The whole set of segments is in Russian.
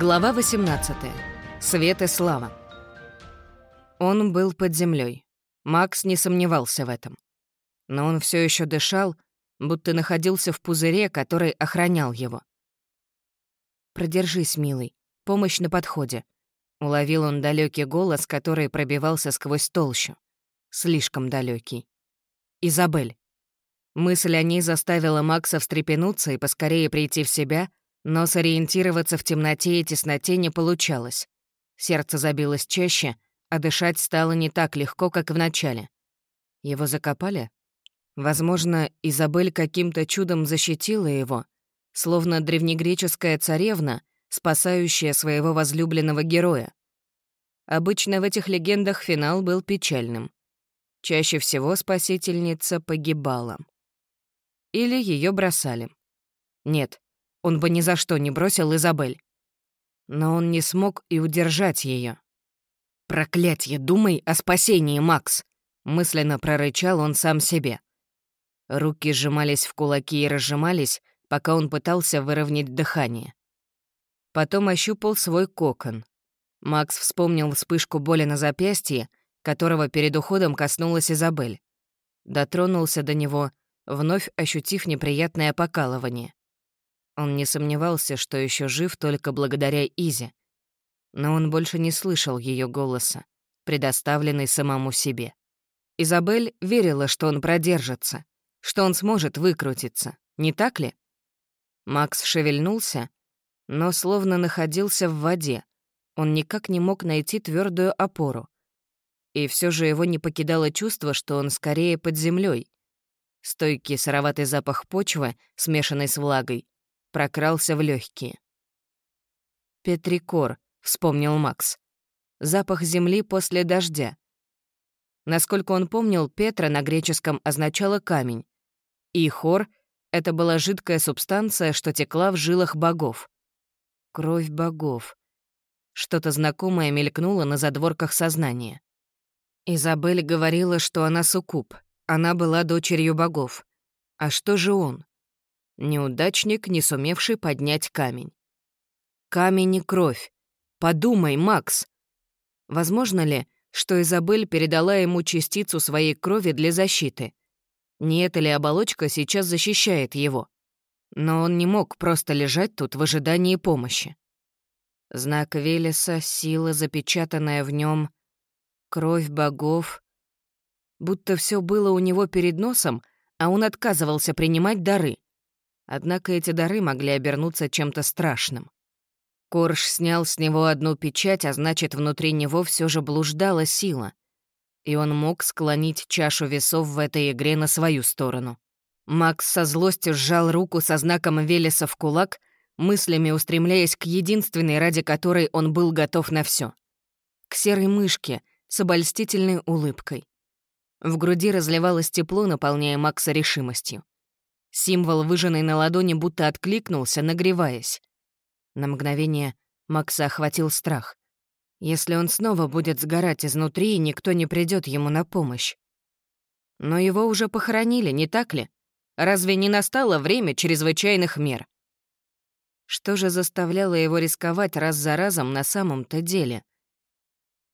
Глава 18. Свет и слава. Он был под землей. Макс не сомневался в этом. Но он все еще дышал, будто находился в пузыре, который охранял его. «Продержись, милый. Помощь на подходе», — уловил он далекий голос, который пробивался сквозь толщу. Слишком далекий. «Изабель». Мысль о ней заставила Макса встрепенуться и поскорее прийти в себя — но сориентироваться в темноте и тесноте не получалось. Сердце забилось чаще, а дышать стало не так легко, как в начале. Его закопали? Возможно, Изабель каким-то чудом защитила его, словно древнегреческая царевна, спасающая своего возлюбленного героя. Обычно в этих легендах финал был печальным. Чаще всего спасительница погибала. Или ее бросали. Нет, он бы ни за что не бросил Изабель. Но он не смог и удержать ее. «Проклятье, думай о спасении, Макс!» — мысленно прорычал он сам себе. Руки сжимались в кулаки и разжимались, пока он пытался выровнять дыхание. Потом ощупал свой кокон. Макс вспомнил вспышку боли на запястье, которого перед уходом коснулась Изабель. Дотронулся до него, вновь ощутив неприятное покалывание. Он не сомневался, что еще жив только благодаря Изе. Но он больше не слышал ее голоса, предоставленный самому себе. Изабель верила, что он продержится, что он сможет выкрутиться, не так ли? Макс шевельнулся, но словно находился в воде. Он никак не мог найти твердую опору. И все же его не покидало чувство, что он скорее под землей. Стойкий сыроватый запах почвы, смешанный с влагой, прокрался в легкие. «Петрикор», — вспомнил Макс. «Запах земли после дождя». Насколько он помнил, Петра на греческом означало камень. И хор — это была жидкая субстанция, что текла в жилах богов. Кровь богов. Что-то знакомое мелькнуло на задворках сознания. Изабель говорила, что она суккуб. Она была дочерью богов. А что же он? Неудачник, не сумевший поднять камень. Камень и кровь. Подумай, Макс. Возможно ли, что Изабель передала ему частицу своей крови для защиты? Не эта ли оболочка сейчас защищает его? Но он не мог просто лежать тут в ожидании помощи. Знак Велеса, сила, запечатанная в нем, кровь богов. Будто все было у него перед носом, а он отказывался принимать дары. Однако эти дары могли обернуться чем-то страшным. Корж снял с него одну печать, а значит, внутри него все же блуждала сила. И он мог склонить чашу весов в этой игре на свою сторону. Макс со злостью сжал руку со знаком Велеса в кулак, мыслями устремляясь к единственной, ради которой он был готов на все. К серой мышке с обольстительной улыбкой. В груди разливалось тепло, наполняя Макса решимостью. Символ, выжженный на ладони, будто откликнулся, нагреваясь. На мгновение Макса охватил страх. Если он снова будет сгорать изнутри, никто не придет ему на помощь. Но его уже похоронили, не так ли? Разве не настало время чрезвычайных мер? Что же заставляло его рисковать раз за разом на самом-то деле?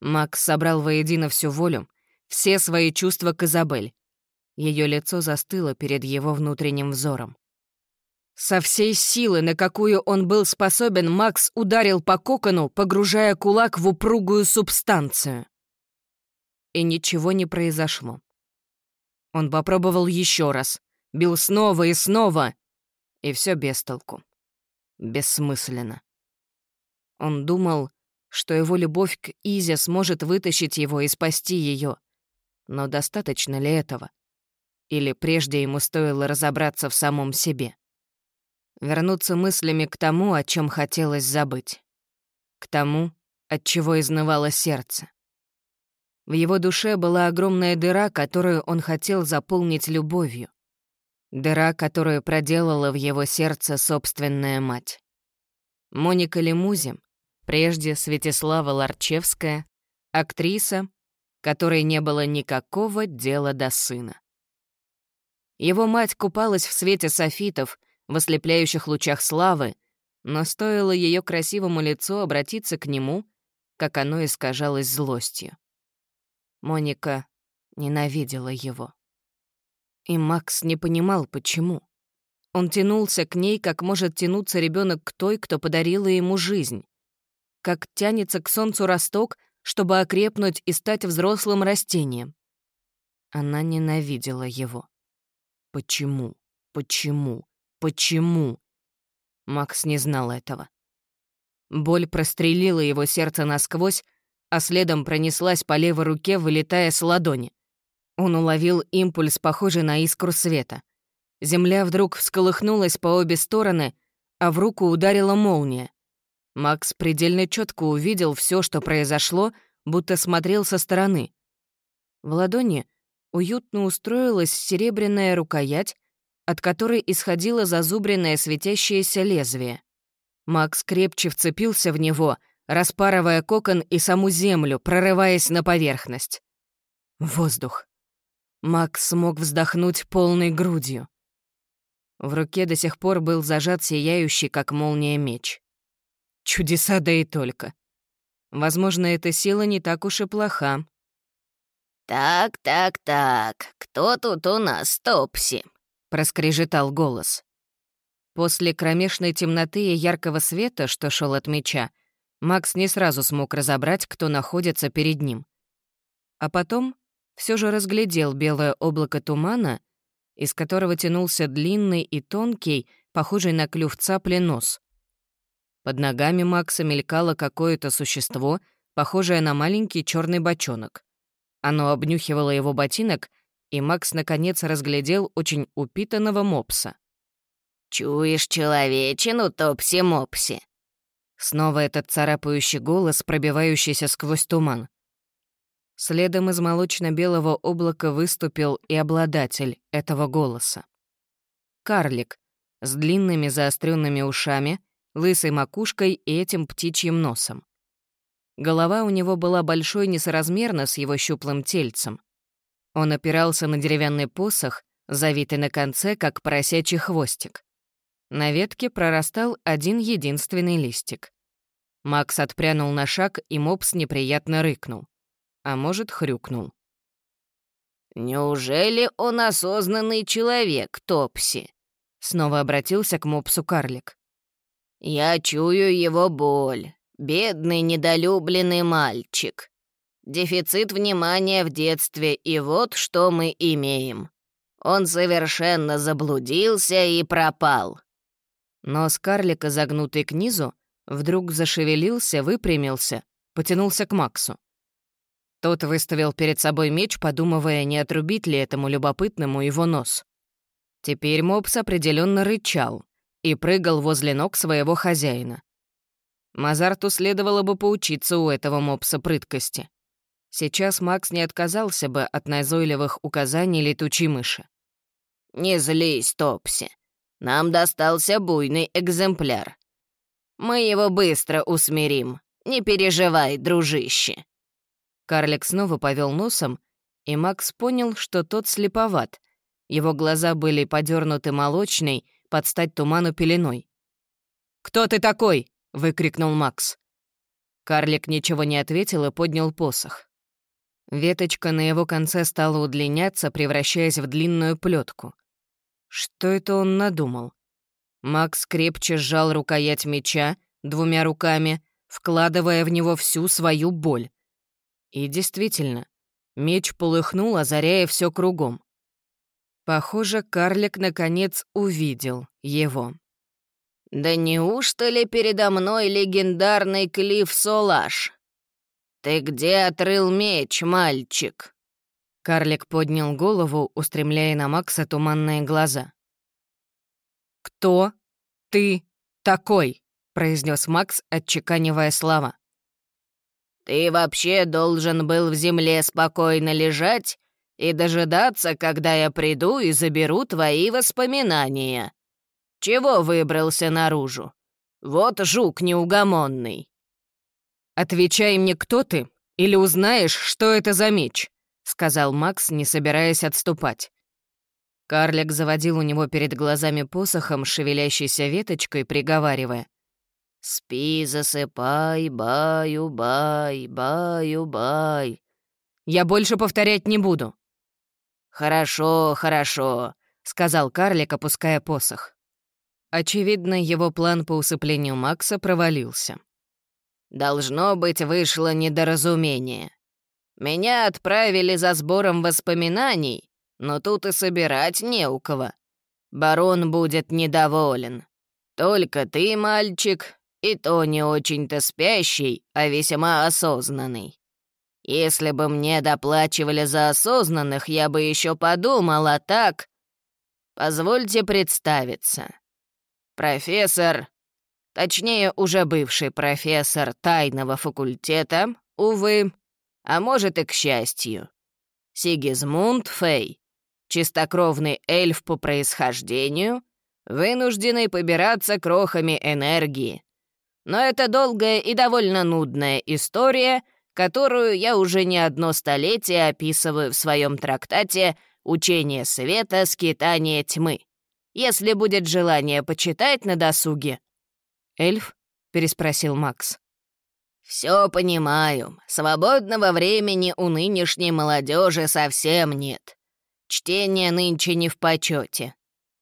Макс собрал воедино всю волю, все свои чувства к Изабель. Ее лицо застыло перед его внутренним взором. Со всей силы, на какую он был способен, Макс ударил по кокону, погружая кулак в упругую субстанцию. И ничего не произошло. Он попробовал еще раз, бил снова и снова, и все без толку. Бессмысленно. Он думал, что его любовь к Изе сможет вытащить его и спасти ее. Но достаточно ли этого? Или прежде ему стоило разобраться в самом себе? Вернуться мыслями к тому, о чем хотелось забыть. К тому, от чего изнывало сердце. В его душе была огромная дыра, которую он хотел заполнить любовью. Дыра, которую проделала в его сердце собственная мать. Моника Лемузи, прежде Святислава Ларчевская, актриса, которой не было никакого дела до сына. Его мать купалась в свете софитов, в ослепляющих лучах славы, но стоило ее красивому лицу обратиться к нему, как оно искажалось злостью. Моника ненавидела его. И Макс не понимал, почему. Он тянулся к ней, как может тянуться ребенок к той, кто подарила ему жизнь. Как тянется к солнцу росток, чтобы окрепнуть и стать взрослым растением. Она ненавидела его. Почему? Почему? Почему? Макс не знал этого. Боль прострелила его сердце насквозь, а следом пронеслась по левой руке, вылетая с ладони. Он уловил импульс, похожий на искру света. Земля вдруг всколыхнулась по обе стороны, а в руку ударила молния. Макс предельно четко увидел все, что произошло, будто смотрел со стороны. В ладони уютно устроилась серебряная рукоять, от которой исходило зазубренное светящееся лезвие. Макс крепче вцепился в него, распарывая кокон и саму землю, прорываясь на поверхность. Воздух. Макс смог вздохнуть полной грудью. В руке до сих пор был зажат сияющий, как молния, меч. Чудеса да и только. Возможно, эта сила не так уж и плоха. «Так, так, так, кто тут у нас, Топси?» — проскрежетал голос. После кромешной темноты и яркого света, что шел от меча, Макс не сразу смог разобрать, кто находится перед ним. А потом все же разглядел белое облако тумана, из которого тянулся длинный и тонкий, похожий на клюв цапли, нос. Под ногами Макса мелькало какое-то существо, похожее на маленький черный бочонок. Оно обнюхивало его ботинок, и Макс наконец разглядел очень упитанного мопса. «Чуешь человечину, Топси-мопси?» Снова этот царапающий голос, пробивающийся сквозь туман. Следом из молочно-белого облака выступил и обладатель этого голоса. Карлик с длинными заостренными ушами, лысой макушкой и этим птичьим носом. Голова у него была большой несоразмерно с его щуплым тельцем. Он опирался на деревянный посох, завитый на конце, как поросячий хвостик. На ветке прорастал один единственный листик. Макс отпрянул на шаг, и мопс неприятно рыкнул а может, хрюкнул. «Неужели он осознанный человек, Топси?» Снова обратился к мопсу карлик. «Я чую его боль. Бедный недолюбленный мальчик. Дефицит внимания в детстве, и вот что мы имеем. Он совершенно заблудился и пропал». Нос карлика, загнутый к низу, вдруг зашевелился, выпрямился, потянулся к Максу. Тот выставил перед собой меч, подумывая, не отрубить ли этому любопытному его нос. Теперь мопс определенно рычал и прыгал возле ног своего хозяина. Мазарту следовало бы поучиться у этого мопса прыткости. Сейчас Макс не отказался бы от назойливых указаний летучей мыши. «Не злись, Топси. Нам достался буйный экземпляр. Мы его быстро усмирим. Не переживай, дружище». Карлик снова повел носом, и Макс понял, что тот слеповат. Его глаза были подернуты молочной, под стать туману пеленой. «Кто ты такой?» — выкрикнул Макс. Карлик ничего не ответил и поднял посох. Веточка на его конце стала удлиняться, превращаясь в длинную плетку. Что это он надумал? Макс крепче сжал рукоять меча двумя руками, вкладывая в него всю свою боль. И действительно, меч полыхнул, озаряя все кругом. Похоже, карлик наконец увидел его. «Да неужто ли передо мной легендарный Клифф Солаш? Ты где отрыл меч, мальчик?» Карлик поднял голову, устремляя на Макса туманные глаза. «Кто ты такой?» — произнес Макс, отчеканивая слова. Ты вообще должен был в земле спокойно лежать и дожидаться, когда я приду и заберу твои воспоминания. Чего выбрался наружу? Вот жук неугомонный». «Отвечай мне, кто ты, или узнаешь, что это за меч», — сказал Макс, не собираясь отступать. Карлик заводил у него перед глазами посохом, шевелящейся веточкой, приговаривая. «Спи, засыпай, баю-бай, баю-бай». «Я больше повторять не буду». «Хорошо, хорошо», — сказал карлик, опуская посох. Очевидно, его план по усыплению Макса провалился. «Должно быть, вышло недоразумение. Меня отправили за сбором воспоминаний, но тут и собирать не у кого. Барон будет недоволен. Только ты, мальчик, и то не очень-то спящий, а весьма осознанный. Если бы мне доплачивали за осознанных, я бы еще подумал, а так... Позвольте представиться. Профессор, точнее, уже бывший профессор тайного факультета, увы, а может и к счастью, Сигизмунд Фей, чистокровный эльф по происхождению, вынужденный побираться крохами энергии, но это долгая и довольно нудная история, которую я уже не одно столетие описываю в своем трактате «Учение света, скитание тьмы». Если будет желание почитать на досуге». «Эльф?» — переспросил Макс. «Все понимаю. Свободного времени у нынешней молодежи совсем нет. Чтение нынче не в почете.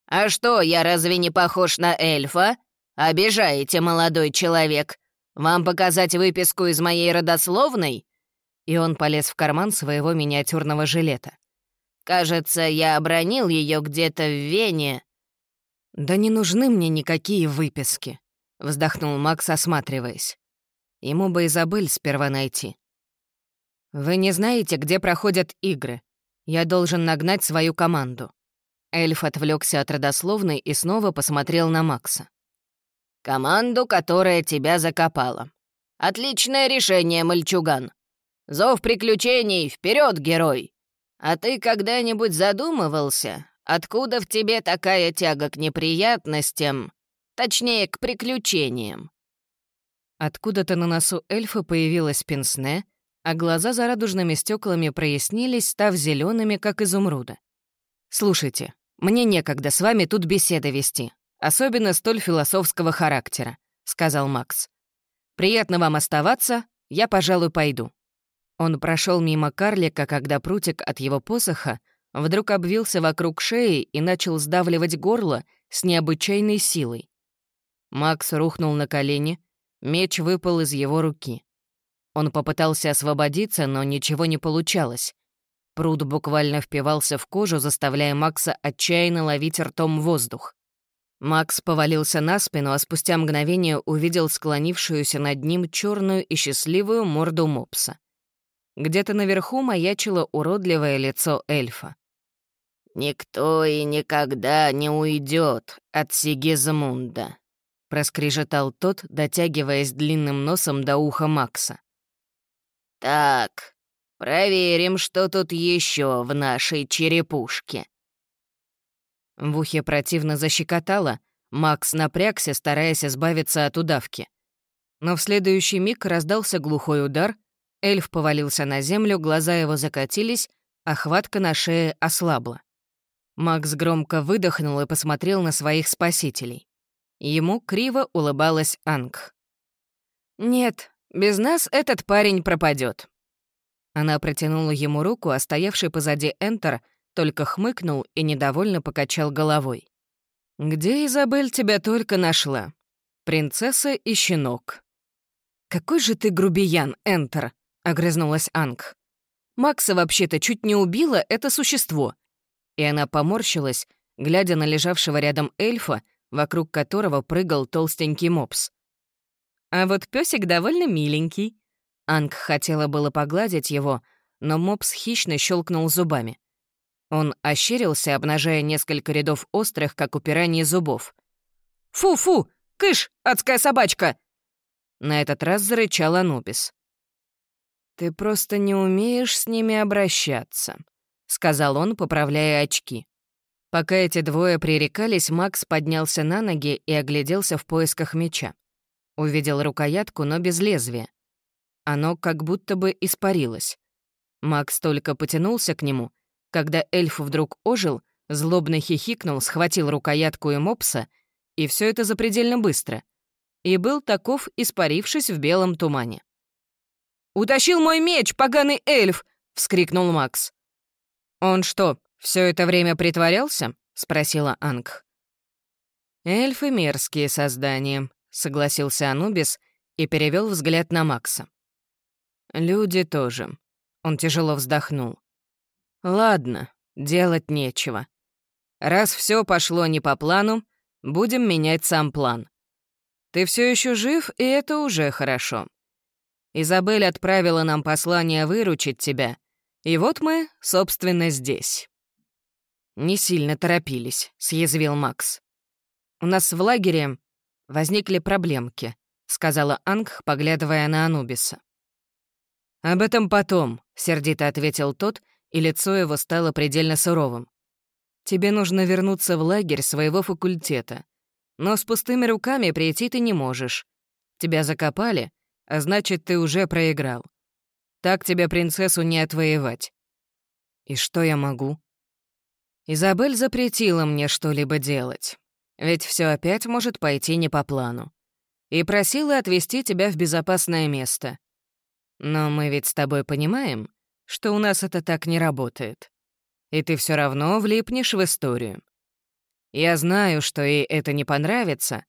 А что, я разве не похож на эльфа?» «Обижаете, молодой человек. Вам показать выписку из моей родословной?» И он полез в карман своего миниатюрного жилета. «Кажется, я обронил ее где-то в Вене». «Да не нужны мне никакие выписки», — вздохнул Макс, осматриваясь. Ему бы Изабель сперва найти. «Вы не знаете, где проходят игры. Я должен нагнать свою команду». Эльф отвлекся от родословной и снова посмотрел на Макса. Команду, которая тебя закопала. Отличное решение, мальчуган. Зов приключений, вперед, герой! А ты когда-нибудь задумывался, откуда в тебе такая тяга к неприятностям, точнее, к приключениям?» Откуда-то на носу эльфа появилась пенсне, а глаза за радужными стеклами прояснились, став зелеными, как изумруда. «Слушайте, мне некогда с вами тут беседы вести особенно столь философского характера», — сказал Макс. «Приятно вам оставаться, я, пожалуй, пойду». Он прошел мимо карлика, когда прутик от его посоха вдруг обвился вокруг шеи и начал сдавливать горло с необычайной силой. Макс рухнул на колени, меч выпал из его руки. Он попытался освободиться, но ничего не получалось. Пруд буквально впивался в кожу, заставляя Макса отчаянно ловить ртом воздух. Макс повалился на спину, а спустя мгновение увидел склонившуюся над ним черную и счастливую морду мопса. Где-то наверху маячило уродливое лицо эльфа. «Никто и никогда не уйдет от Сигизмунда», — проскрежетал тот, дотягиваясь длинным носом до уха Макса. «Так, проверим, что тут еще в нашей черепушке». В ухе противно защекотало, Макс напрягся, стараясь избавиться от удавки. Но в следующий миг раздался глухой удар, эльф повалился на землю, глаза его закатились, а хватка на шее ослабла. Макс громко выдохнул и посмотрел на своих спасителей. Ему криво улыбалась Анг. «Нет, без нас этот парень пропадет. Она протянула ему руку, а стоявший позади Энтер — только хмыкнул и недовольно покачал головой. «Где Изабель тебя только нашла? Принцесса и щенок». «Какой же ты грубиян, Энтер!» — огрызнулась Анг. «Макса вообще-то чуть не убила это существо». И она поморщилась, глядя на лежавшего рядом эльфа, вокруг которого прыгал толстенький мопс. «А вот песик довольно миленький». Анг хотела было погладить его, но мопс хищно щелкнул зубами. Он ощерился, обнажая несколько рядов острых, как у пираньи, зубов. «Фу-фу! Кыш, адская собачка!» На этот раз зарычал Анубис. «Ты просто не умеешь с ними обращаться», — сказал он, поправляя очки. Пока эти двое пререкались, Макс поднялся на ноги и огляделся в поисках меча. Увидел рукоятку, но без лезвия. Оно как будто бы испарилось. Макс только потянулся к нему — когда эльф вдруг ожил, злобно хихикнул, схватил рукоятку и мопса, и все это запредельно быстро. и был таков, испарившись в белом тумане. «Утащил мой меч, поганый эльф!» — вскрикнул Макс. «Он что, все это время притворялся?» — спросила Анг. «Эльфы — мерзкие создания», — согласился Анубис и перевел взгляд на Макса. «Люди тоже». Он тяжело вздохнул. «Ладно, делать нечего. Раз все пошло не по плану, будем менять сам план. Ты все еще жив, и это уже хорошо. Изабель отправила нам послание выручить тебя, и вот мы, собственно, здесь». «Не сильно торопились», — съязвил Макс. «У нас в лагере возникли проблемки», — сказала Анг, поглядывая на Анубиса. «Об этом потом», — сердито ответил тот, и лицо его стало предельно суровым. «Тебе нужно вернуться в лагерь своего факультета. Но с пустыми руками прийти ты не можешь. Тебя закопали, а значит, ты уже проиграл. Так тебе принцессу не отвоевать». «И что я могу?» Изабель запретила мне что-либо делать, ведь все опять может пойти не по плану. И просила отвезти тебя в безопасное место. Но мы ведь с тобой понимаем, что у нас это так не работает. И ты все равно влипнешь в историю. Я знаю, что ей это не понравится,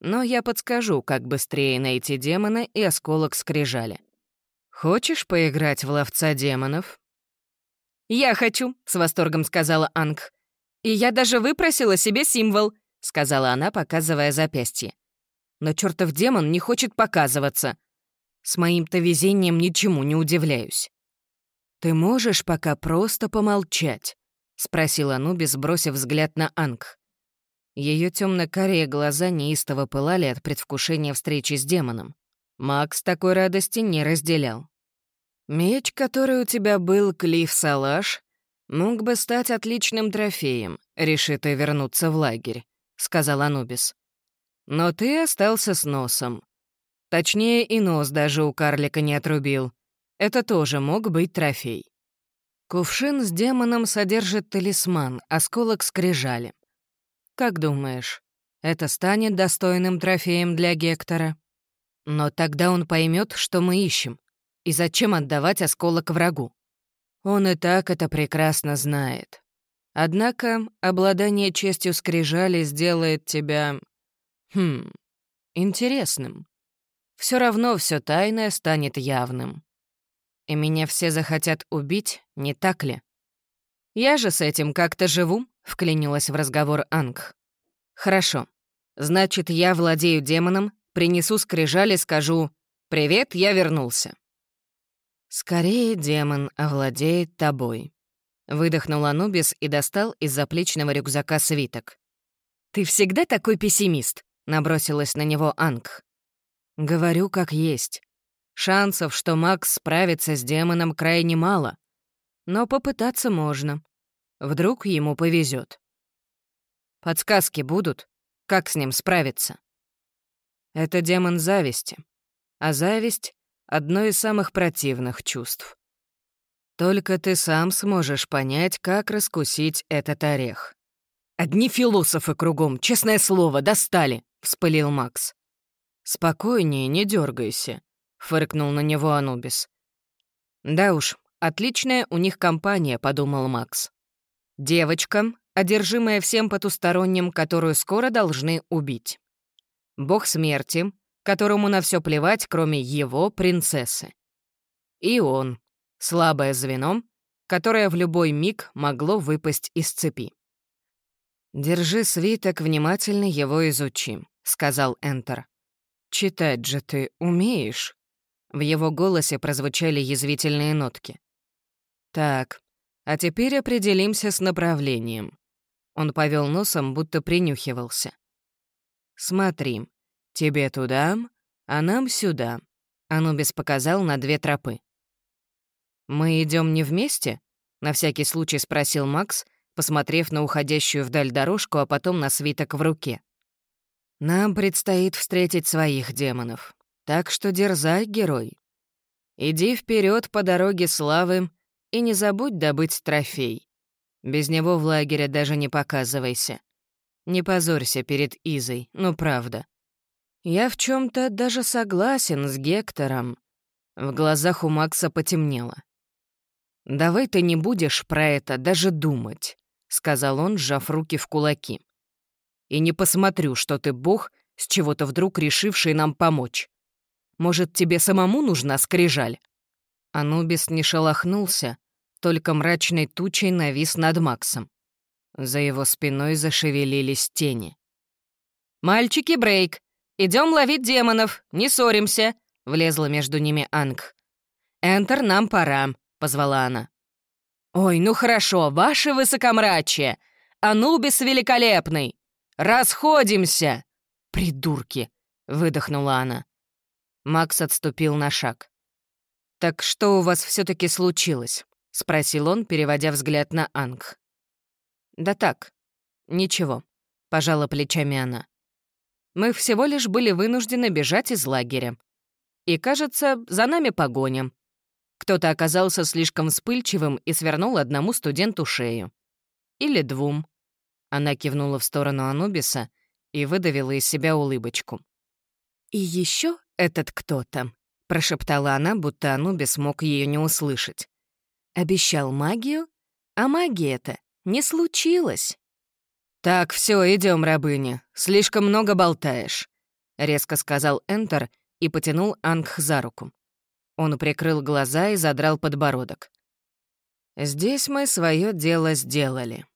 но я подскажу, как быстрее найти демона и осколок скрижали. Хочешь поиграть в ловца демонов? «Я хочу», — с восторгом сказала Анг. «И я даже выпросила себе символ», — сказала она, показывая запястье. «Но чертов демон не хочет показываться. С моим-то везением ничему не удивляюсь». «Ты можешь пока просто помолчать?» — спросила Нубис, бросив взгляд на Анг. Ее темно-карие глаза неистово пылали от предвкушения встречи с демоном. Макс такой радости не разделял. Меч, который у тебя был, Клифф Салаш, мог бы стать отличным трофеем, реши ты вернуться в лагерь, — сказал Анубис. Но ты остался с носом. Точнее, и нос даже у карлика не отрубил. Это тоже мог быть трофей. Кувшин с демоном содержит талисман, осколок скрижали. Как думаешь, это станет достойным трофеем для Гектора? Но тогда он поймет, что мы ищем. И зачем отдавать осколок врагу? Он и так это прекрасно знает. Однако обладание честью скрижали сделает тебя... Хм... интересным. Все равно все тайное станет явным. И меня все захотят убить, не так ли? Я же с этим как-то живу, — вклинилась в разговор Анг. Хорошо. Значит, я владею демоном, принесу скрижали, скажу «Привет, я вернулся». «Скорее демон овладеет тобой», — выдохнул Анубис и достал из заплечного рюкзака свиток. «Ты всегда такой пессимист», — набросилась на него Анг. «Говорю как есть. Шансов, что Макс справится с демоном, крайне мало. Но попытаться можно. Вдруг ему повезет. Подсказки будут, как с ним справиться. Это демон зависти. А зависть одно из самых противных чувств. Только ты сам сможешь понять, как раскусить этот орех. «Одни философы кругом, честное слово, достали!» — вспылил Макс. «Спокойнее, не дергайся, фыркнул на него Анубис. «Да уж, отличная у них компания», — подумал Макс. «Девочка, одержимая всем потусторонним, которую скоро должны убить. Бог смерти, которому на все плевать, кроме его принцессы. И он, слабое звено, которое в любой миг могло выпасть из цепи. «Держи свиток, внимательно его изучи», — сказал Энтер. «Читать же ты умеешь?» В его голосе прозвучали язвительные нотки. «Так, а теперь определимся с направлением». Он повел носом, будто принюхивался. «Смотри, «Тебе туда, а нам сюда», — Анубис показал на две тропы. «Мы идем не вместе?» — на всякий случай спросил Макс, посмотрев на уходящую вдаль дорожку, а потом на свиток в руке. «Нам предстоит встретить своих демонов, так что дерзай, герой. Иди вперед по дороге славы и не забудь добыть трофей. Без него в лагере даже не показывайся. Не позорься перед Изой, ну правда». Я в чем то даже согласен с Гектором. В глазах у Макса потемнело. «Давай ты не будешь про это даже думать», — сказал он, сжав руки в кулаки. «И не посмотрю, что ты бог, с чего-то вдруг решивший нам помочь. Может, тебе самому нужна скрижаль?» Анубис не шелохнулся, только мрачной тучей навис над Максом. За его спиной зашевелились тени. «Мальчики, брейк! Идем ловить демонов, не ссоримся!» — влезла между ними Анг. «Энтер, нам пора», — позвала она. «Ой, ну хорошо, ваше высокомрачие! Анубис великолепный! Расходимся!» «Придурки!» — выдохнула она. Макс отступил на шаг. «Так что у вас все таки случилось?» — спросил он, переводя взгляд на Анг. «Да так, ничего», — пожала плечами она. «Мы всего лишь были вынуждены бежать из лагеря. И, кажется, за нами погоня. Кто-то оказался слишком вспыльчивым и свернул одному студенту шею. Или двум». Она кивнула в сторону Анубиса и выдавила из себя улыбочку. «И еще этот кто-то», — прошептала она, будто Анубис мог ее не услышать. «Обещал магию, а магия-то не случилось». «Так, все, идем, рабыня. Слишком много болтаешь», — резко сказал Энтер и потянул Ангх за руку. Он прикрыл глаза и задрал подбородок. «Здесь мы свое дело сделали.